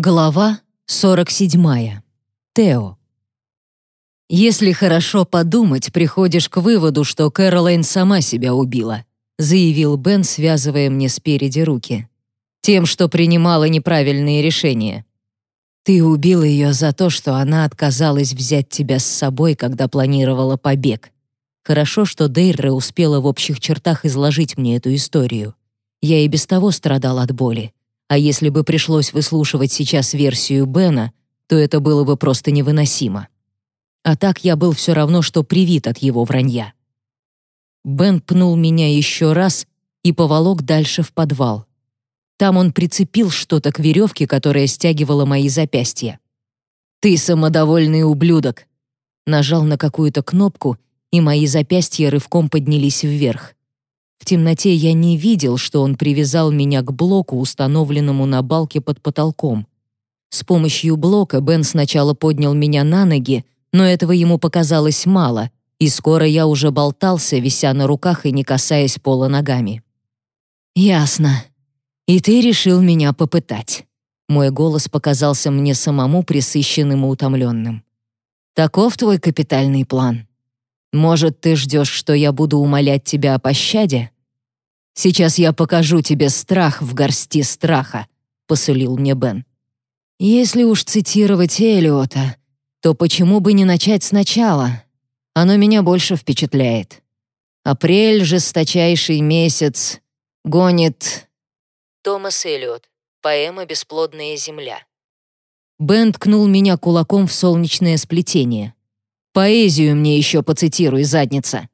Глава 47. Тео. «Если хорошо подумать, приходишь к выводу, что Кэролайн сама себя убила», заявил Бен, связывая мне спереди руки. «Тем, что принимала неправильные решения. Ты убил ее за то, что она отказалась взять тебя с собой, когда планировала побег. Хорошо, что Дейра успела в общих чертах изложить мне эту историю. Я и без того страдал от боли. А если бы пришлось выслушивать сейчас версию Бена, то это было бы просто невыносимо. А так я был все равно, что привит от его вранья. Бен пнул меня еще раз и поволок дальше в подвал. Там он прицепил что-то к веревке, которая стягивала мои запястья. «Ты самодовольный ублюдок!» Нажал на какую-то кнопку, и мои запястья рывком поднялись вверх. В темноте я не видел, что он привязал меня к блоку, установленному на балке под потолком. С помощью блока Бен сначала поднял меня на ноги, но этого ему показалось мало, и скоро я уже болтался, вися на руках и не касаясь пола ногами. «Ясно. И ты решил меня попытать». Мой голос показался мне самому присыщенным и утомленным. «Таков твой капитальный план?» Может, ты ждешь, что я буду умолять тебя о пощаде? Сейчас я покажу тебе страх в горсти страха», — посулил мне Бен. «Если уж цитировать Элиота, то почему бы не начать сначала? Оно меня больше впечатляет. Апрель — жесточайший месяц, гонит...» Томас Элиот. Поэма «Бесплодная земля». Бен ткнул меня кулаком в солнечное сплетение. Поэзию мне еще поцитируй, задница».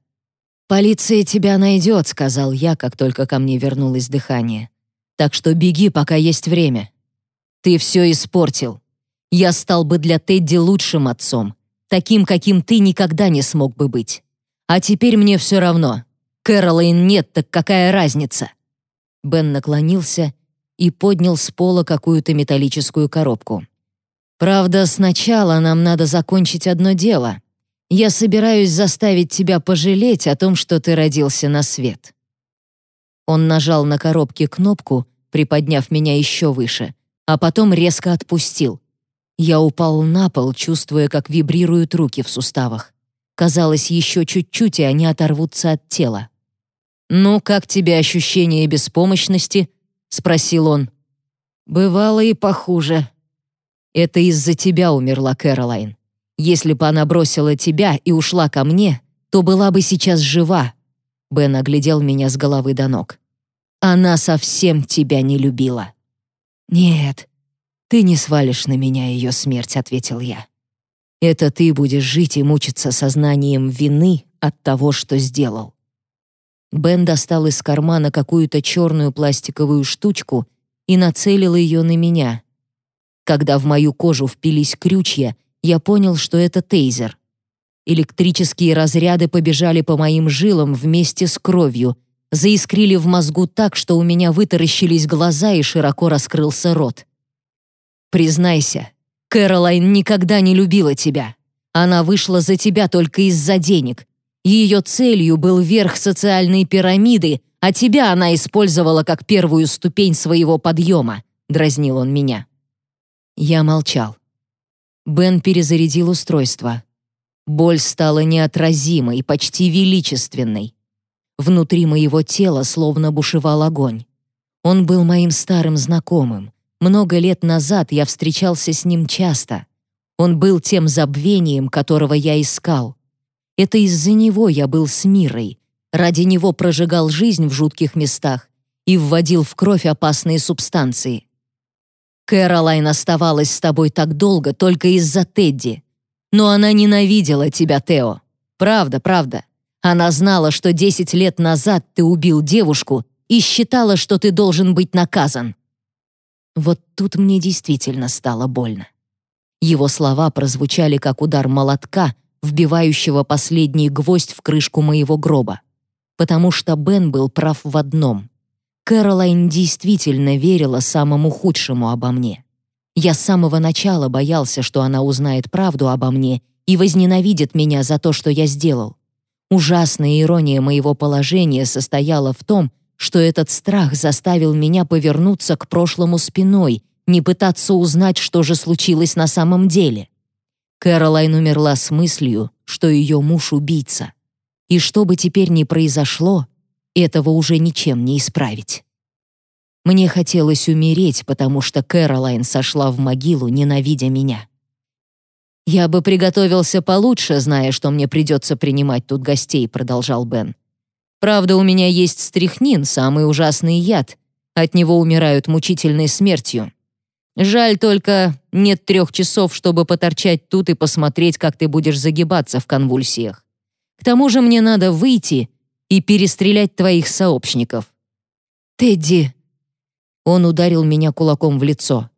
«Полиция тебя найдет», — сказал я, как только ко мне вернулось дыхание. «Так что беги, пока есть время. Ты все испортил. Я стал бы для Тедди лучшим отцом, таким, каким ты никогда не смог бы быть. А теперь мне все равно. Кэролайн нет, так какая разница?» Бен наклонился и поднял с пола какую-то металлическую коробку. «Правда, сначала нам надо закончить одно дело. Я собираюсь заставить тебя пожалеть о том, что ты родился на свет». Он нажал на коробке кнопку, приподняв меня еще выше, а потом резко отпустил. Я упал на пол, чувствуя, как вибрируют руки в суставах. Казалось, еще чуть-чуть, и они оторвутся от тела. «Ну, как тебе ощущение беспомощности?» — спросил он. «Бывало и похуже». «Это из-за тебя умерла Кэролайн. Если бы она бросила тебя и ушла ко мне, то была бы сейчас жива». Бен оглядел меня с головы до ног. «Она совсем тебя не любила». «Нет, ты не свалишь на меня ее смерть», — ответил я. «Это ты будешь жить и мучиться сознанием вины от того, что сделал». Бен достал из кармана какую-то черную пластиковую штучку и нацелил ее на меня. Когда в мою кожу впились крючья, я понял, что это тейзер. Электрические разряды побежали по моим жилам вместе с кровью, заискрили в мозгу так, что у меня вытаращились глаза и широко раскрылся рот. «Признайся, Кэролайн никогда не любила тебя. Она вышла за тебя только из-за денег. Ее целью был верх социальной пирамиды, а тебя она использовала как первую ступень своего подъема», — дразнил он меня. Я молчал. Бен перезарядил устройство. Боль стала неотразимой, почти величественной. Внутри моего тела словно бушевал огонь. Он был моим старым знакомым. Много лет назад я встречался с ним часто. Он был тем забвением, которого я искал. Это из-за него я был с Мирой. Ради него прожигал жизнь в жутких местах и вводил в кровь опасные субстанции. Кэролайн оставалась с тобой так долго только из-за Тедди. Но она ненавидела тебя, Тео. Правда, правда. Она знала, что 10 лет назад ты убил девушку и считала, что ты должен быть наказан. Вот тут мне действительно стало больно. Его слова прозвучали как удар молотка, вбивающего последний гвоздь в крышку моего гроба. Потому что Бен был прав в одном. Кэролайн действительно верила самому худшему обо мне. Я с самого начала боялся, что она узнает правду обо мне и возненавидит меня за то, что я сделал. Ужасная ирония моего положения состояла в том, что этот страх заставил меня повернуться к прошлому спиной, не пытаться узнать, что же случилось на самом деле. Кэролайн умерла с мыслью, что ее муж — убийца. И что бы теперь ни произошло, этого уже ничем не исправить. Мне хотелось умереть, потому что Кэролайн сошла в могилу, ненавидя меня. «Я бы приготовился получше, зная, что мне придется принимать тут гостей», — продолжал Бен. «Правда, у меня есть стрихнин, самый ужасный яд. От него умирают мучительной смертью. Жаль только, нет трех часов, чтобы поторчать тут и посмотреть, как ты будешь загибаться в конвульсиях. К тому же мне надо выйти и перестрелять твоих сообщников». «Тедди!» Он ударил меня кулаком в лицо.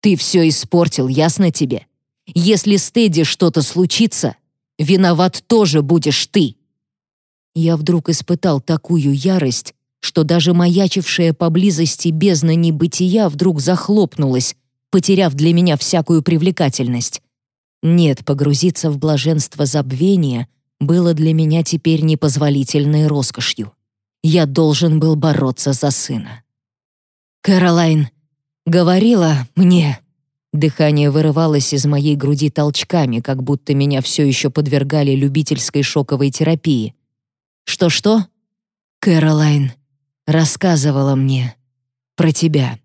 «Ты все испортил, ясно тебе? Если с Тедди что-то случится, виноват тоже будешь ты». Я вдруг испытал такую ярость, что даже маячившая поблизости бездна небытия вдруг захлопнулась, потеряв для меня всякую привлекательность. Нет, погрузиться в блаженство забвения было для меня теперь непозволительной роскошью. Я должен был бороться за сына. «Кэролайн говорила мне...» Дыхание вырывалось из моей груди толчками, как будто меня все еще подвергали любительской шоковой терапии. «Что-что?» «Кэролайн рассказывала мне про тебя».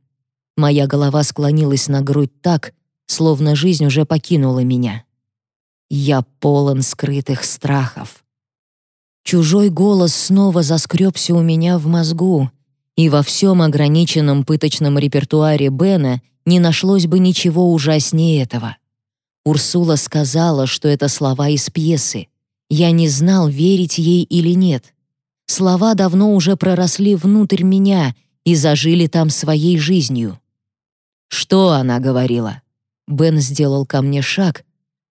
Моя голова склонилась на грудь так, словно жизнь уже покинула меня. Я полон скрытых страхов. Чужой голос снова заскребся у меня в мозгу, и во всем ограниченном пыточном репертуаре Бена не нашлось бы ничего ужаснее этого. Урсула сказала, что это слова из пьесы. Я не знал, верить ей или нет. Слова давно уже проросли внутрь меня и зажили там своей жизнью. «Что она говорила?» Бен сделал ко мне шаг,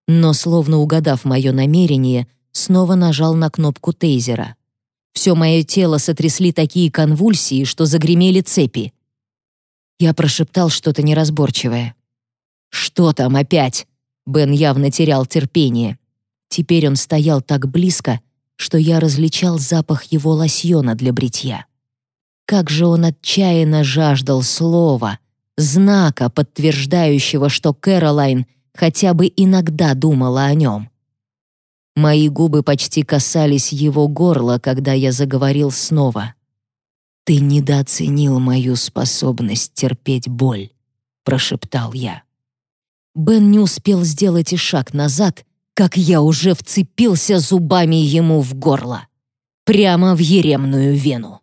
но, словно угадав мое намерение, снова нажал на кнопку тейзера. Все мое тело сотрясли такие конвульсии, что загремели цепи. Я прошептал что-то неразборчивое. «Что там опять?» Бен явно терял терпение. Теперь он стоял так близко, что я различал запах его лосьона для бритья. Как же он отчаянно жаждал слова, знака, подтверждающего, что Кэролайн хотя бы иногда думала о нем. Мои губы почти касались его горла, когда я заговорил снова. «Ты недооценил мою способность терпеть боль», — прошептал я. Бен не успел сделать и шаг назад, как я уже вцепился зубами ему в горло, прямо в еремную вену.